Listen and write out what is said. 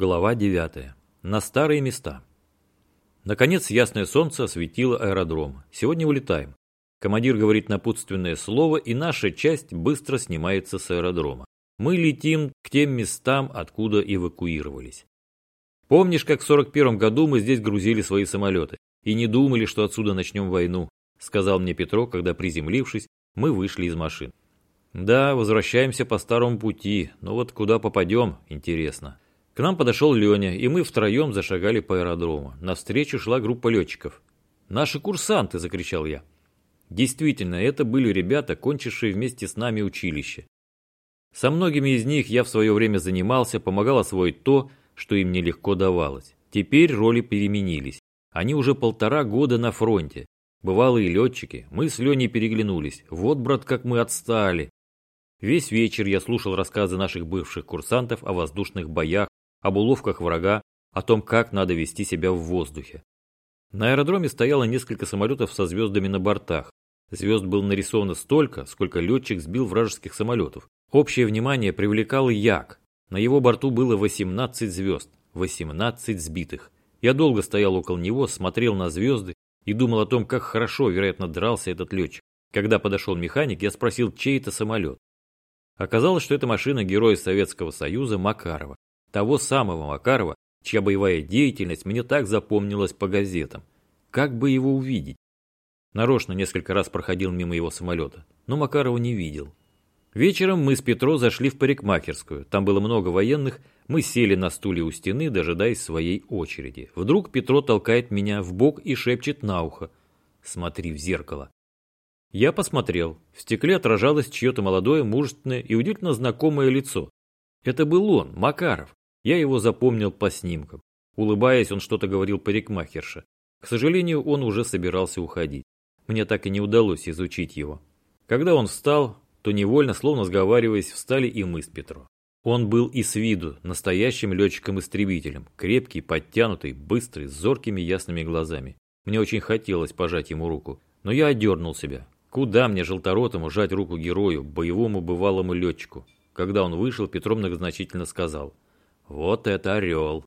Глава 9. На старые места. Наконец ясное солнце осветило аэродром. Сегодня улетаем. Командир говорит напутственное слово, и наша часть быстро снимается с аэродрома. Мы летим к тем местам, откуда эвакуировались. Помнишь, как в 41 году мы здесь грузили свои самолеты и не думали, что отсюда начнем войну, сказал мне Петро, когда приземлившись, мы вышли из машин. Да, возвращаемся по старому пути, но вот куда попадем, интересно. К нам подошел Леня, и мы втроем зашагали по аэродрому. Навстречу шла группа летчиков. «Наши курсанты!» – закричал я. Действительно, это были ребята, кончившие вместе с нами училище. Со многими из них я в свое время занимался, помогал освоить то, что им нелегко давалось. Теперь роли переменились. Они уже полтора года на фронте. Бывалые летчики, мы с Леней переглянулись. Вот, брат, как мы отстали. Весь вечер я слушал рассказы наших бывших курсантов о воздушных боях, об уловках врага, о том, как надо вести себя в воздухе. На аэродроме стояло несколько самолетов со звездами на бортах. Звезд было нарисовано столько, сколько летчик сбил вражеских самолетов. Общее внимание привлекал Як. На его борту было 18 звезд, 18 сбитых. Я долго стоял около него, смотрел на звезды и думал о том, как хорошо, вероятно, дрался этот летчик. Когда подошел механик, я спросил, чей это самолет. Оказалось, что это машина героя Советского Союза Макарова. Того самого Макарова, чья боевая деятельность мне так запомнилась по газетам. Как бы его увидеть? Нарочно несколько раз проходил мимо его самолета, но Макарова не видел. Вечером мы с Петро зашли в парикмахерскую. Там было много военных. Мы сели на стуле у стены, дожидаясь своей очереди. Вдруг Петро толкает меня в бок и шепчет на ухо. «Смотри в зеркало». Я посмотрел. В стекле отражалось чье-то молодое, мужественное и удивительно знакомое лицо. Это был он, Макаров. Я его запомнил по снимкам. Улыбаясь, он что-то говорил парикмахерше. К сожалению, он уже собирался уходить. Мне так и не удалось изучить его. Когда он встал, то невольно, словно сговариваясь, встали и мы с Петро. Он был и с виду настоящим летчиком-истребителем, крепкий, подтянутый, быстрый, с зоркими ясными глазами. Мне очень хотелось пожать ему руку, но я отдернул себя. Куда мне, желторотому, жать руку герою, боевому бывалому летчику? Когда он вышел, Петро многозначительно сказал – вот это орел.